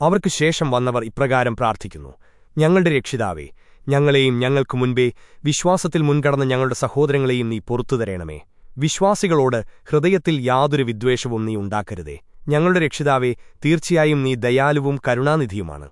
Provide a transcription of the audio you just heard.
അവർക്കു ശേഷം വന്നവർ ഇപ്രകാരം പ്രാർത്ഥിക്കുന്നു. ഞങ്ങളുടെ രക്ഷിതാവേ ഞങ്ങളെയും ഞങ്ങൾക്കു മുൻപേ വിശ്വാസത്തിൽ മുൻകടന്ന ഞങ്ങളുടെ സഹോദരങ്ങളെയും നീ പൊറത്തു തരേണമേ. വിശ്വാസികളോട് ഹൃദയത്തിൽ യാതൊരു വിദ്വേഷവും നീ ഉണ്ടാക്കരുതേ. ഞങ്ങളുടെ രക്ഷിതാവേ തീർച്ചയായും നീ ദയാലുവും കരുണാനിധിയുമാണ്.